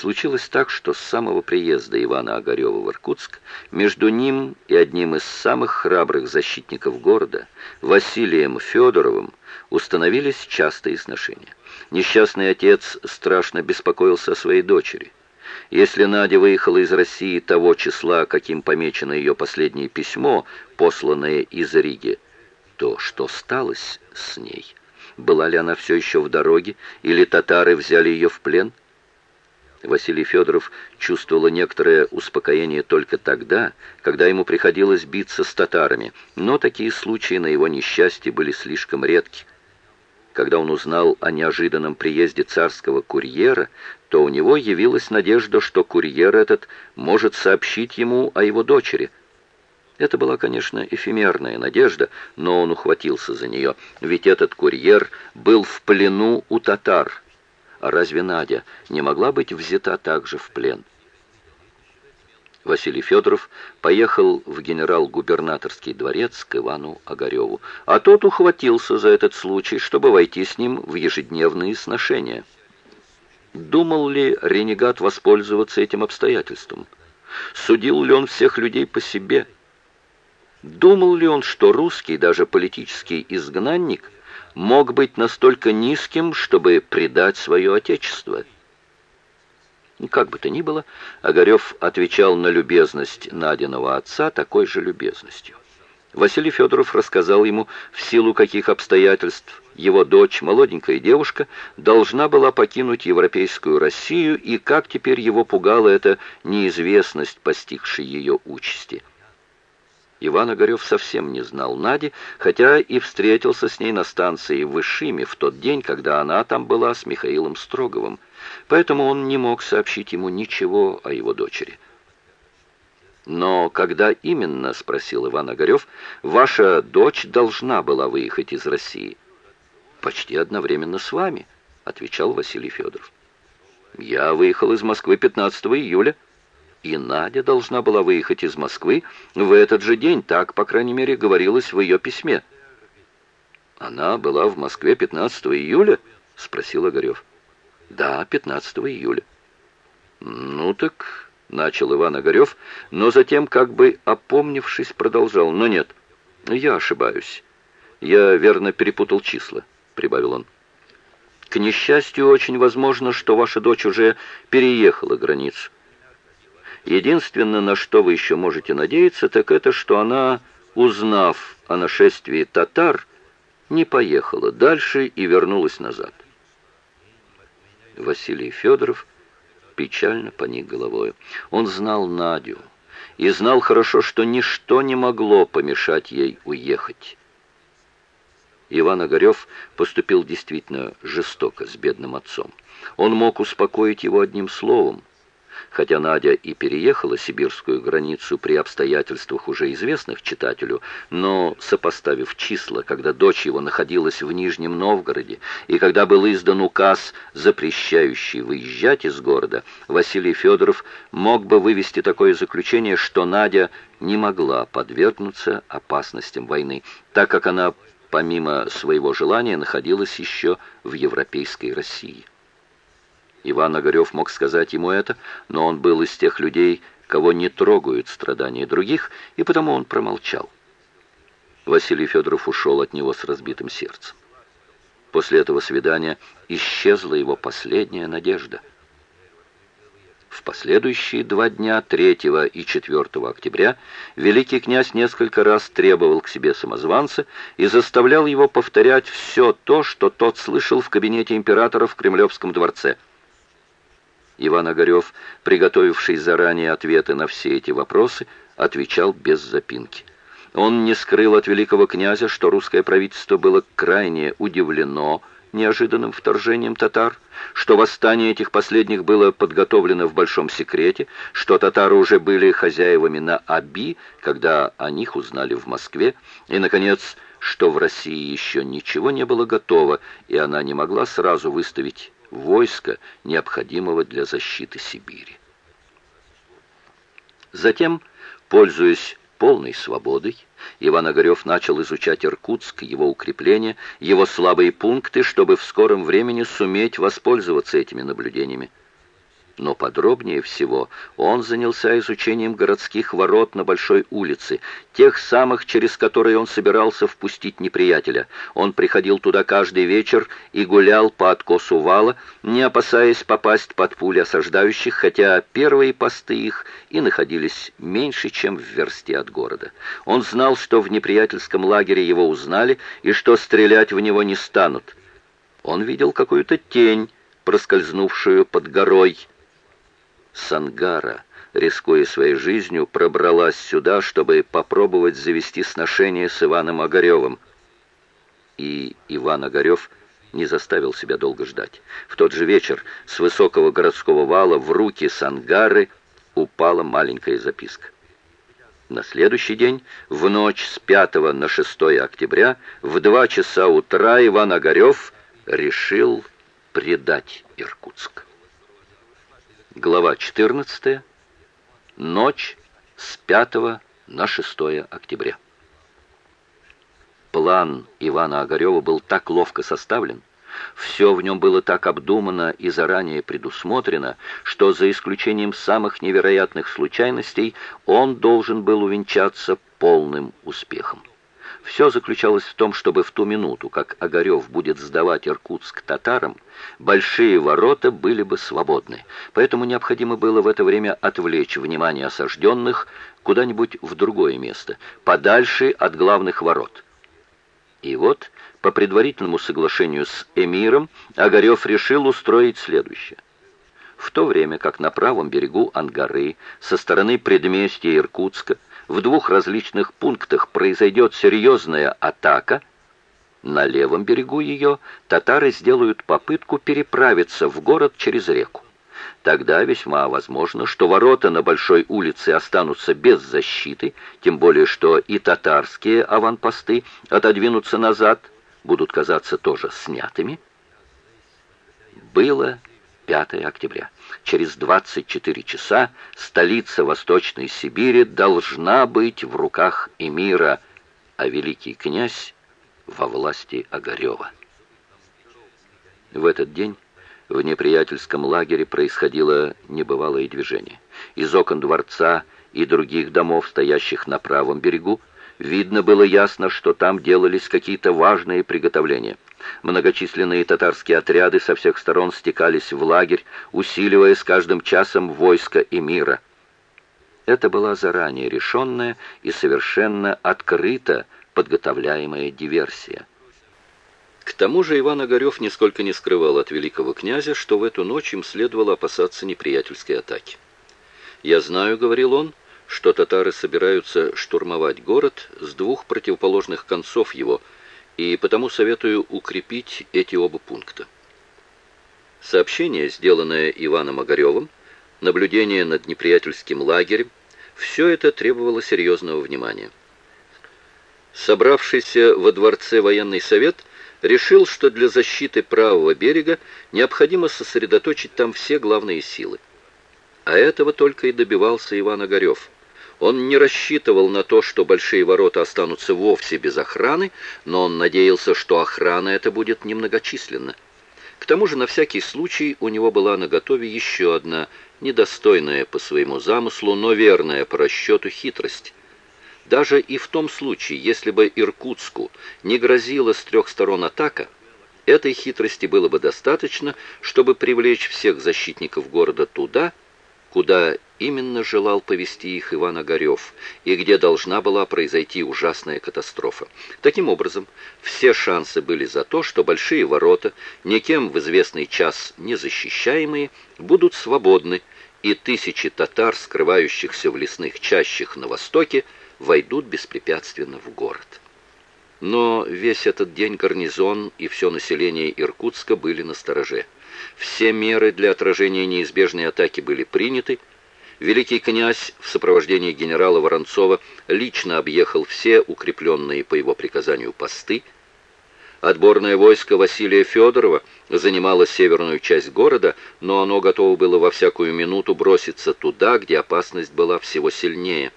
Случилось так, что с самого приезда Ивана Огарева в Иркутск между ним и одним из самых храбрых защитников города, Василием Федоровым, установились частые сношения. Несчастный отец страшно беспокоился о своей дочери. Если Надя выехала из России того числа, каким помечено ее последнее письмо, посланное из Риги, то что сталось с ней? Была ли она все еще в дороге, или татары взяли ее в плен? Василий Федоров чувствовал некоторое успокоение только тогда, когда ему приходилось биться с татарами, но такие случаи на его несчастье были слишком редки. Когда он узнал о неожиданном приезде царского курьера, то у него явилась надежда, что курьер этот может сообщить ему о его дочери. Это была, конечно, эфемерная надежда, но он ухватился за нее, ведь этот курьер был в плену у татар. А разве Надя не могла быть взята также в плен? Василий Федоров поехал в генерал-губернаторский дворец к Ивану Огареву, а тот ухватился за этот случай, чтобы войти с ним в ежедневные сношения. Думал ли ренегат воспользоваться этим обстоятельством? Судил ли он всех людей по себе? Думал ли он, что русский, даже политический изгнанник, мог быть настолько низким, чтобы предать свое отечество? Как бы то ни было, Огарев отвечал на любезность Надиного отца такой же любезностью. Василий Федоров рассказал ему, в силу каких обстоятельств его дочь, молоденькая девушка, должна была покинуть европейскую Россию, и как теперь его пугала эта неизвестность, постигшей ее участи. Иван Огарев совсем не знал Нади, хотя и встретился с ней на станции в Ишиме в тот день, когда она там была с Михаилом Строговым поэтому он не мог сообщить ему ничего о его дочери. «Но когда именно, — спросил Иван Огарев, — ваша дочь должна была выехать из России?» «Почти одновременно с вами», — отвечал Василий Федоров. «Я выехал из Москвы 15 июля, и Надя должна была выехать из Москвы в этот же день, так, по крайней мере, говорилось в ее письме». «Она была в Москве 15 июля?» — спросил Огарев. Да, 15 июля. Ну так, начал Иван Огарев, но затем, как бы опомнившись, продолжал. Но нет, я ошибаюсь. Я верно перепутал числа, прибавил он. К несчастью, очень возможно, что ваша дочь уже переехала границу. Единственное, на что вы еще можете надеяться, так это, что она, узнав о нашествии татар, не поехала дальше и вернулась назад. Василий Федоров печально поник головой. Он знал Надю и знал хорошо, что ничто не могло помешать ей уехать. Иван Огарев поступил действительно жестоко с бедным отцом. Он мог успокоить его одним словом, Хотя Надя и переехала сибирскую границу при обстоятельствах уже известных читателю, но, сопоставив числа, когда дочь его находилась в Нижнем Новгороде и когда был издан указ, запрещающий выезжать из города, Василий Федоров мог бы вывести такое заключение, что Надя не могла подвергнуться опасностям войны, так как она помимо своего желания находилась еще в европейской России. Иван Огарев мог сказать ему это, но он был из тех людей, кого не трогают страдания других, и потому он промолчал. Василий Федоров ушел от него с разбитым сердцем. После этого свидания исчезла его последняя надежда. В последующие два дня, 3 и 4 октября, великий князь несколько раз требовал к себе самозванца и заставлял его повторять все то, что тот слышал в кабинете императора в Кремлевском дворце – Иван Огарев, приготовивший заранее ответы на все эти вопросы, отвечал без запинки. Он не скрыл от великого князя, что русское правительство было крайне удивлено неожиданным вторжением татар, что восстание этих последних было подготовлено в большом секрете, что татары уже были хозяевами на Аби, когда о них узнали в Москве, и, наконец, что в России еще ничего не было готово, и она не могла сразу выставить войска, необходимого для защиты Сибири. Затем, пользуясь полной свободой, Иван Огарев начал изучать Иркутск, его укрепления, его слабые пункты, чтобы в скором времени суметь воспользоваться этими наблюдениями. Но подробнее всего он занялся изучением городских ворот на Большой улице, тех самых, через которые он собирался впустить неприятеля. Он приходил туда каждый вечер и гулял по откосу вала, не опасаясь попасть под пули осаждающих, хотя первые посты их и находились меньше, чем в версте от города. Он знал, что в неприятельском лагере его узнали и что стрелять в него не станут. Он видел какую-то тень, проскользнувшую под горой, Сангара, рискуя своей жизнью, пробралась сюда, чтобы попробовать завести сношение с Иваном Огаревым. И Иван Огарев не заставил себя долго ждать. В тот же вечер с высокого городского вала в руки Сангары упала маленькая записка. На следующий день, в ночь с 5 на 6 октября, в 2 часа утра Иван Огарев решил предать Иркутск. Глава 14. Ночь с 5 на 6 октября. План Ивана Огарева был так ловко составлен, все в нем было так обдумано и заранее предусмотрено, что за исключением самых невероятных случайностей он должен был увенчаться полным успехом. Все заключалось в том, чтобы в ту минуту, как Огарев будет сдавать Иркутск татарам, большие ворота были бы свободны. Поэтому необходимо было в это время отвлечь внимание осажденных куда-нибудь в другое место, подальше от главных ворот. И вот, по предварительному соглашению с эмиром, Огарев решил устроить следующее. В то время как на правом берегу Ангары, со стороны предместья Иркутска, в двух различных пунктах произойдет серьезная атака, на левом берегу ее татары сделают попытку переправиться в город через реку. Тогда весьма возможно, что ворота на Большой улице останутся без защиты, тем более что и татарские аванпосты отодвинутся назад, будут казаться тоже снятыми. Было 5 октября. Через 24 часа столица Восточной Сибири должна быть в руках эмира, а великий князь во власти Огарева. В этот день в неприятельском лагере происходило небывалое движение. Из окон дворца и других домов, стоящих на правом берегу, видно было ясно, что там делались какие-то важные приготовления – Многочисленные татарские отряды со всех сторон стекались в лагерь, усиливая с каждым часом войско эмира. Это была заранее решенная и совершенно открыто подготовляемая диверсия. К тому же Иван Огарев нисколько не скрывал от великого князя, что в эту ночь им следовало опасаться неприятельской атаки. «Я знаю», — говорил он, — «что татары собираются штурмовать город с двух противоположных концов его — и потому советую укрепить эти оба пункта. Сообщение, сделанное Иваном Огаревым, наблюдение над неприятельским лагерем, все это требовало серьезного внимания. Собравшийся во дворце военный совет решил, что для защиты правого берега необходимо сосредоточить там все главные силы. А этого только и добивался Иван Огарев – он не рассчитывал на то, что большие ворота останутся вовсе без охраны, но он надеялся, что охрана эта будет немногочисленна. К тому же на всякий случай у него была наготове еще одна, недостойная по своему замыслу, но верная по расчету хитрость. Даже и в том случае, если бы Иркутску не грозила с трех сторон атака, этой хитрости было бы достаточно, чтобы привлечь всех защитников города туда, куда именно желал повести их Иван Огарев, и где должна была произойти ужасная катастрофа. Таким образом, все шансы были за то, что большие ворота, никем в известный час не защищаемые, будут свободны, и тысячи татар, скрывающихся в лесных чащах на востоке, войдут беспрепятственно в город. Но весь этот день гарнизон и все население Иркутска были на стороже. Все меры для отражения неизбежной атаки были приняты. Великий князь в сопровождении генерала Воронцова лично объехал все укрепленные по его приказанию посты. Отборное войско Василия Федорова занимало северную часть города, но оно готово было во всякую минуту броситься туда, где опасность была всего сильнее.